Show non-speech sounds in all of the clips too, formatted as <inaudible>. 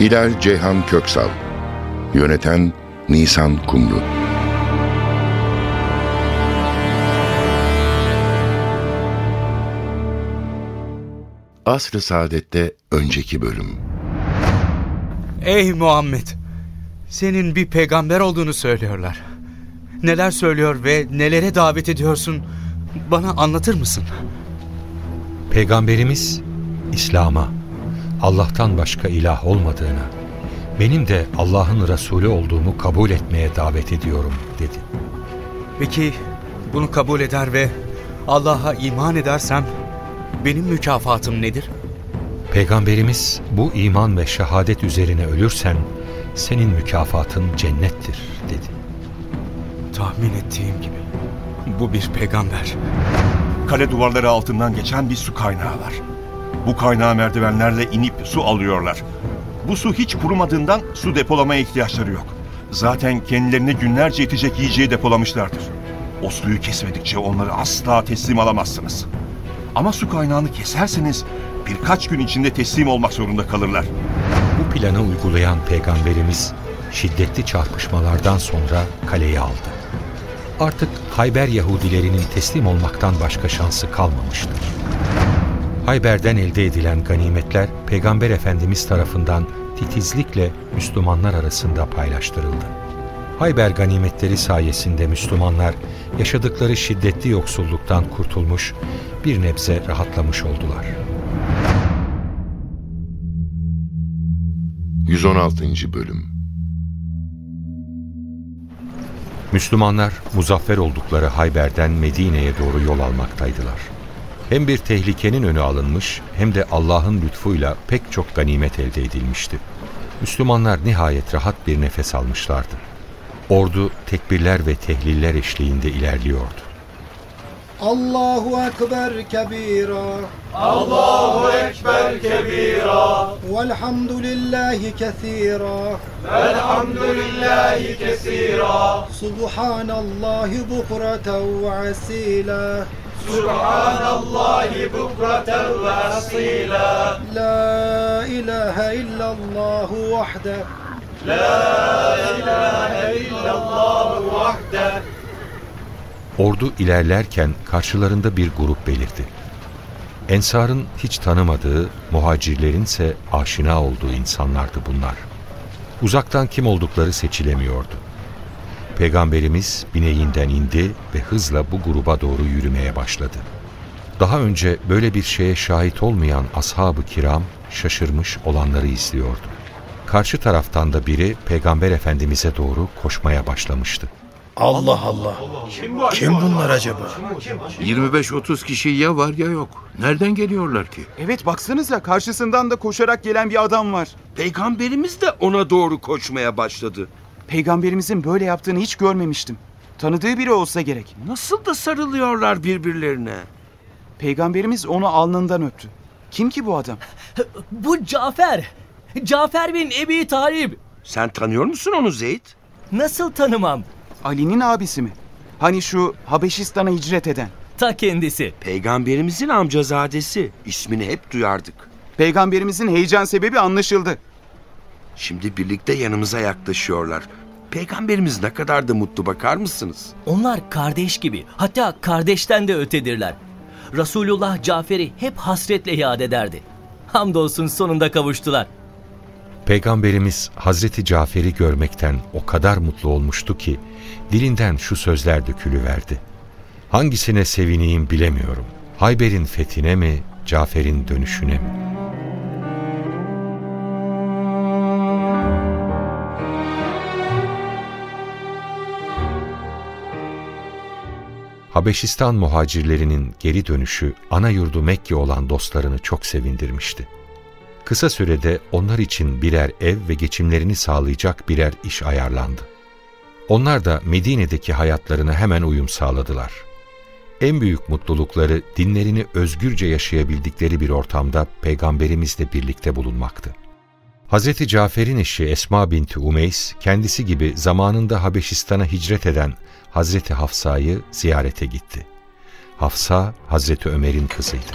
Hilal Ceyhan Köksal Yöneten Nisan Kumru Asr-ı Saadet'te önceki bölüm Ey Muhammed! Senin bir peygamber olduğunu söylüyorlar. Neler söylüyor ve nelere davet ediyorsun? Bana anlatır mısın? Peygamberimiz İslam'a, Allah'tan başka ilah olmadığına, benim de Allah'ın Resulü olduğumu kabul etmeye davet ediyorum dedi. Peki bunu kabul eder ve Allah'a iman edersem benim mükafatım nedir? Peygamberimiz bu iman ve şehadet üzerine ölürsen senin mükafatın cennettir dedi. Tahmin ettiğim gibi bu bir peygamber. Kale duvarları altından geçen bir su kaynağı var. Bu kaynağa merdivenlerle inip su alıyorlar. Bu su hiç kurumadığından su depolamaya ihtiyaçları yok. Zaten kendilerine günlerce yetecek yiyeceği depolamışlardır. O suyu kesmedikçe onları asla teslim alamazsınız. Ama su kaynağını keserseniz birkaç gün içinde teslim olmak zorunda kalırlar. Bu planı uygulayan peygamberimiz şiddetli çarpışmalardan sonra kaleyi aldı. Artık Hayber Yahudilerinin teslim olmaktan başka şansı kalmamıştı. Hayber'den elde edilen ganimetler Peygamber Efendimiz tarafından titizlikle Müslümanlar arasında paylaştırıldı. Hayber ganimetleri sayesinde Müslümanlar yaşadıkları şiddetli yoksulluktan kurtulmuş, bir nebze rahatlamış oldular. 116. Bölüm Müslümanlar muzaffer oldukları Hayber'den Medine'ye doğru yol almaktaydılar. Hem bir tehlikenin önü alınmış hem de Allah'ın lütfuyla pek çok ganimet elde edilmişti. Müslümanlar nihayet rahat bir nefes almışlardı. Ordu tekbirler ve tehliller eşliğinde ilerliyordu. Allahu Ekber kebira Allahu Ekber kebira Velhamdülillahi kethira Velhamdülillahi kesira Subhanallahi bukreten ve asila Subhanallahi bukreten ve asila La ilahe illallah vahde La ilahe illallah vahde Ordu ilerlerken karşılarında bir grup belirdi. Ensar'ın hiç tanımadığı, muhacirlerin ise aşina olduğu insanlardı bunlar. Uzaktan kim oldukları seçilemiyordu. Peygamberimiz bineğinden indi ve hızla bu gruba doğru yürümeye başladı. Daha önce böyle bir şeye şahit olmayan ashab-ı kiram şaşırmış olanları izliyordu. Karşı taraftan da biri Peygamber Efendimiz'e doğru koşmaya başlamıştı. Allah Allah. Kim bunlar acaba? 25-30 kişi ya var ya yok. Nereden geliyorlar ki? Evet baksanıza karşısından da koşarak gelen bir adam var. Peygamberimiz de ona doğru koşmaya başladı. Peygamberimizin böyle yaptığını hiç görmemiştim. Tanıdığı biri olsa gerek. Nasıl da sarılıyorlar birbirlerine. Peygamberimiz onu alnından öptü. Kim ki bu adam? Bu Cafer. Cafer bin Ebi Talib. Sen tanıyor musun onu Zeyd? Nasıl tanımam? Ali'nin abisi mi? Hani şu Habeşistan'a hicret eden. Ta kendisi. Peygamberimizin amcazadesi. İsmini hep duyardık. Peygamberimizin heyecan sebebi anlaşıldı. Şimdi birlikte yanımıza yaklaşıyorlar. Peygamberimiz ne kadar da mutlu bakar mısınız? Onlar kardeş gibi. Hatta kardeşten de ötedirler. Resulullah Cafer'i hep hasretle yad ederdi. Hamdolsun sonunda kavuştular. Peygamberimiz Hazreti Cafer'i görmekten o kadar mutlu olmuştu ki dilinden şu sözler dökülüverdi. Hangisine sevineyim bilemiyorum. Hayber'in fethine mi, Cafer'in dönüşüne mi? Habeşistan muhacirlerinin geri dönüşü ana yurdu Mekke olan dostlarını çok sevindirmişti. Kısa sürede onlar için birer ev ve geçimlerini sağlayacak birer iş ayarlandı. Onlar da Medine'deki hayatlarına hemen uyum sağladılar. En büyük mutlulukları dinlerini özgürce yaşayabildikleri bir ortamda peygamberimizle birlikte bulunmaktı. Hz. Cafer'in eşi Esma binti Umeys, kendisi gibi zamanında Habeşistan'a hicret eden Hazreti Hafsa'yı ziyarete gitti. Hafsa, Hazreti Ömer'in kızıydı.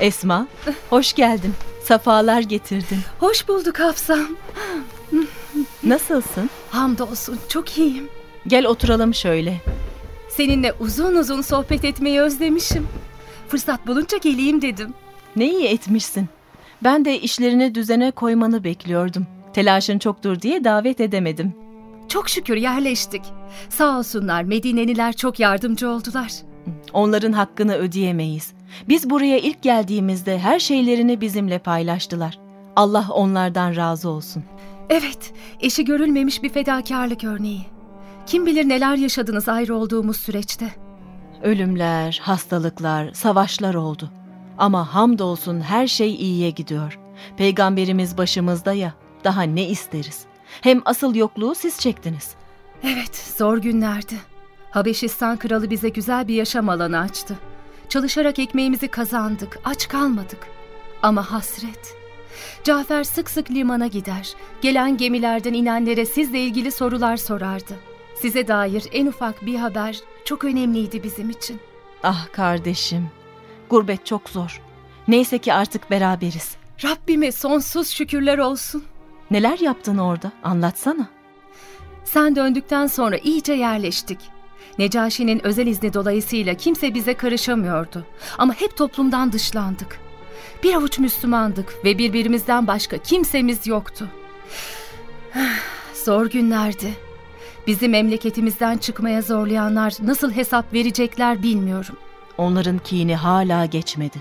Esma, hoş geldin. Safalar getirdin. Hoş bulduk Hafsam. Nasılsın? Hamdolsun çok iyiyim. Gel oturalım şöyle. Seninle uzun uzun sohbet etmeyi özlemişim. Fırsat bulunca geleyim dedim. Ne iyi etmişsin. Ben de işlerini düzene koymanı bekliyordum. Telaşın çoktur diye davet edemedim. Çok şükür yerleştik. Sağ olsunlar Medineliler çok yardımcı oldular. Onların hakkını ödeyemeyiz. Biz buraya ilk geldiğimizde her şeylerini bizimle paylaştılar. Allah onlardan razı olsun. Evet, eşi görülmemiş bir fedakarlık örneği. Kim bilir neler yaşadınız ayrı olduğumuz süreçte. Ölümler, hastalıklar, savaşlar oldu. Ama hamdolsun her şey iyiye gidiyor. Peygamberimiz başımızda ya, daha ne isteriz? Hem asıl yokluğu siz çektiniz. Evet, zor günlerdi. Habeşistan kralı bize güzel bir yaşam alanı açtı. Çalışarak ekmeğimizi kazandık, aç kalmadık. Ama hasret. Cafer sık sık limana gider. Gelen gemilerden inenlere sizle ilgili sorular sorardı. Size dair en ufak bir haber çok önemliydi bizim için. Ah kardeşim, gurbet çok zor. Neyse ki artık beraberiz. Rabbime sonsuz şükürler olsun. Neler yaptın orada? Anlatsana. Sen döndükten sonra iyice yerleştik. Necaşi'nin özel izni dolayısıyla kimse bize karışamıyordu. Ama hep toplumdan dışlandık. Bir avuç Müslümandık ve birbirimizden başka kimsemiz yoktu. <sighs> Zor günlerdi. Bizi memleketimizden çıkmaya zorlayanlar nasıl hesap verecekler bilmiyorum. Onların kini hala geçmedi.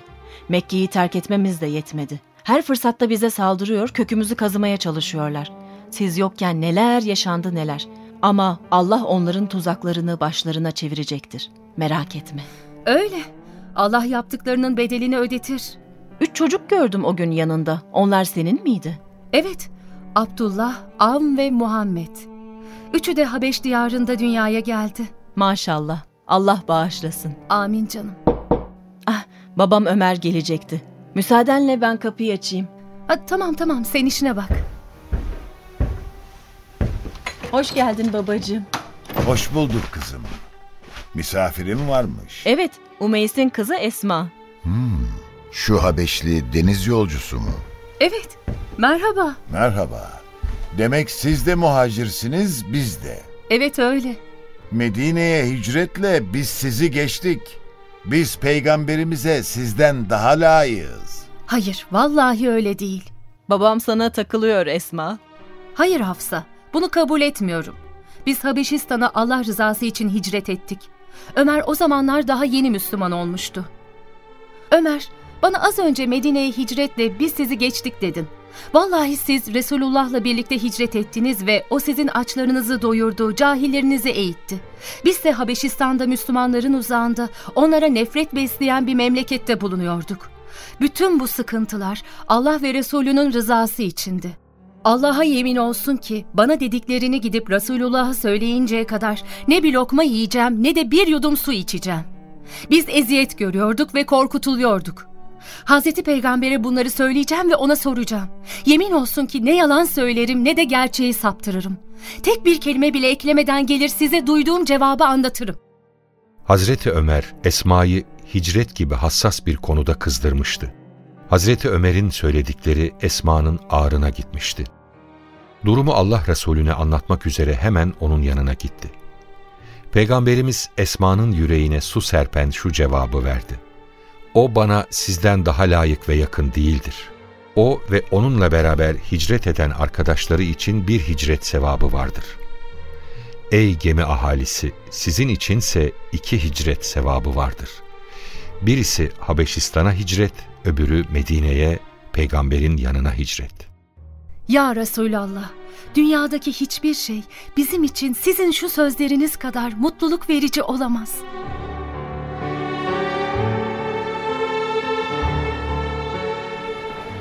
Mekke'yi terk etmemiz de yetmedi. Her fırsatta bize saldırıyor, kökümüzü kazımaya çalışıyorlar. Siz yokken neler yaşandı neler. Ama Allah onların tuzaklarını başlarına çevirecektir. Merak etme. Öyle. Allah yaptıklarının bedelini ödetir. Üç çocuk gördüm o gün yanında. Onlar senin miydi? Evet. Abdullah, Avm ve Muhammed. Üçü de Habeş diyarında dünyaya geldi. Maşallah. Allah bağışlasın. Amin canım. Ah, babam Ömer gelecekti. Müsaadenle ben kapıyı açayım. Ha, tamam tamam sen işine bak. Hoş geldin babacığım. Hoş bulduk kızım. Misafirim varmış. Evet, Umeys'in kızı Esma. Hmm, şu Habeşli deniz yolcusu mu? Evet, merhaba. Merhaba. Demek siz de muhacirsiniz, biz de. Evet öyle. Medine'ye hicretle biz sizi geçtik. Biz peygamberimize sizden daha layığız. Hayır, vallahi öyle değil. Babam sana takılıyor Esma. Hayır Hafsa, bunu kabul etmiyorum. Biz Habeşistan'a Allah rızası için hicret ettik. Ömer o zamanlar daha yeni Müslüman olmuştu. Ömer, bana az önce Medine'ye hicretle biz sizi geçtik dedin. Vallahi siz Resulullah'la birlikte hicret ettiniz ve o sizin açlarınızı doyurdu, cahillerinizi eğitti. Biz de Habeşistan'da Müslümanların uzağında onlara nefret besleyen bir memlekette bulunuyorduk. Bütün bu sıkıntılar Allah ve Resulünün rızası içindi. Allah'a yemin olsun ki bana dediklerini gidip Resulullah'a söyleyinceye kadar ne bir lokma yiyeceğim ne de bir yudum su içeceğim. Biz eziyet görüyorduk ve korkutuluyorduk. Hazreti Peygamber'e bunları söyleyeceğim ve ona soracağım. Yemin olsun ki ne yalan söylerim ne de gerçeği saptırırım. Tek bir kelime bile eklemeden gelir size duyduğum cevabı anlatırım. Hazreti Ömer, Esma'yı hicret gibi hassas bir konuda kızdırmıştı. Hazreti Ömer'in söyledikleri Esma'nın ağrına gitmişti. Durumu Allah Resulüne anlatmak üzere hemen onun yanına gitti. Peygamberimiz Esma'nın yüreğine su serpen şu cevabı verdi. O bana sizden daha layık ve yakın değildir. O ve onunla beraber hicret eden arkadaşları için bir hicret sevabı vardır. Ey gemi ahalisi, sizin içinse iki hicret sevabı vardır. Birisi Habeşistan'a hicret, öbürü Medine'ye, peygamberin yanına hicret. Ya Resulallah, dünyadaki hiçbir şey bizim için sizin şu sözleriniz kadar mutluluk verici olamaz.''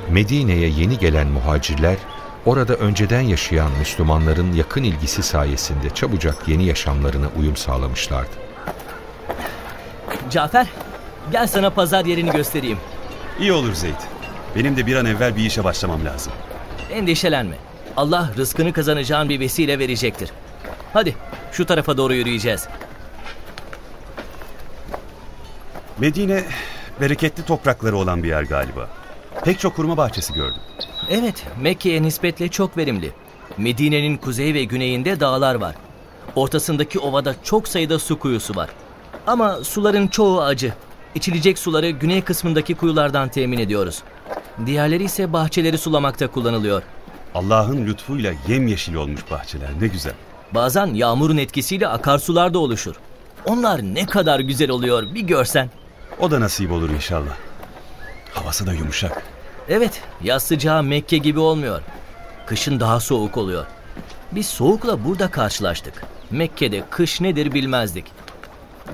Medine'ye yeni gelen muhacirler, orada önceden yaşayan Müslümanların yakın ilgisi sayesinde çabucak yeni yaşamlarına uyum sağlamışlardı. Cafer, gel sana pazar yerini göstereyim. İyi olur Zeyd. Benim de bir an evvel bir işe başlamam lazım. Endişelenme. Allah rızkını kazanacağın bir vesile verecektir. Hadi şu tarafa doğru yürüyeceğiz. Medine bereketli toprakları olan bir yer galiba. Pek çok hurma bahçesi gördüm. Evet, Mekke'ye nispetle çok verimli. Medine'nin kuzey ve güneyinde dağlar var. Ortasındaki ovada çok sayıda su kuyusu var. Ama suların çoğu acı. İçilecek suları güney kısmındaki kuyulardan temin ediyoruz. Diğerleri ise bahçeleri sulamakta kullanılıyor. Allah'ın lütfuyla yemyeşil olmuş bahçeler ne güzel. Bazen yağmurun etkisiyle akarsular da oluşur. Onlar ne kadar güzel oluyor bir görsen. O da nasip olur inşallah. Havası da yumuşak. Evet, yaz sıcağı Mekke gibi olmuyor. Kışın daha soğuk oluyor. Biz soğukla burada karşılaştık. Mekke'de kış nedir bilmezdik.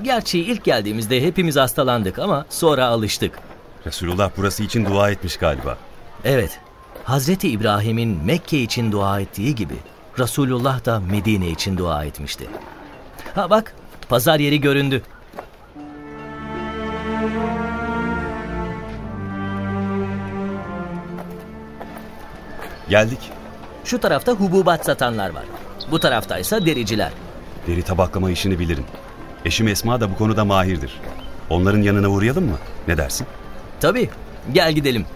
Gerçi ilk geldiğimizde hepimiz hastalandık ama sonra alıştık. Resulullah burası için dua etmiş galiba. Evet, Hazreti İbrahim'in Mekke için dua ettiği gibi Resulullah da Medine için dua etmişti. Ha bak, pazar yeri göründü. Geldik. Şu tarafta hububat satanlar var. Bu taraftaysa dericiler. Deri tabaklama işini bilirim. Eşim Esma da bu konuda mahirdir. Onların yanına uğrayalım mı? Ne dersin? Tabii. Gel gidelim.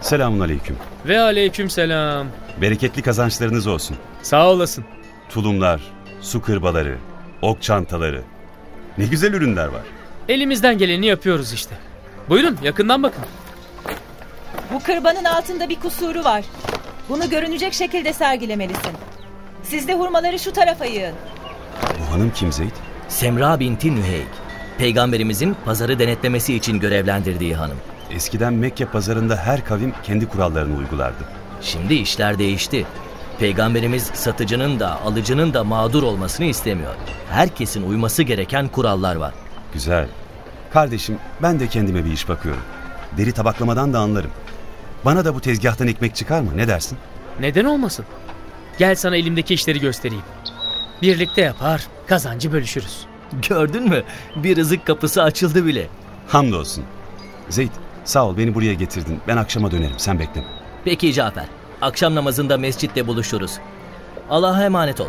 Selamun aleyküm. Ve aleyküm selam. Bereketli kazançlarınız olsun. Sağ olasın. Tulumlar, su kırbaları, ok çantaları. Ne güzel ürünler var. Elimizden geleni yapıyoruz işte. Buyurun yakından bakın. Bu kırbanın altında bir kusuru var. Bunu görünecek şekilde sergilemelisin. Siz de hurmaları şu tarafa yığın. Bu hanım kim Zeyd? Semra binti Nüheyk. Peygamberimizin pazarı denetlemesi için görevlendirdiği hanım. Eskiden Mekke pazarında her kavim kendi kurallarını uygulardı. Şimdi işler değişti. Peygamberimiz satıcının da alıcının da mağdur olmasını istemiyor. Herkesin uyması gereken kurallar var. Güzel. Kardeşim ben de kendime bir iş bakıyorum. Deri tabaklamadan da anlarım. Bana da bu tezgahtan ekmek çıkar mı? Ne dersin? Neden olmasın? Gel sana elimdeki işleri göstereyim. Birlikte yapar, kazancı bölüşürüz. <laughs> Gördün mü? Bir rızık kapısı açıldı bile. Hamdolsun. Zeyd sağ ol beni buraya getirdin. Ben akşama dönerim sen bekleme. Peki Cafer. Akşam namazında mescitte buluşuruz. Allah'a emanet ol.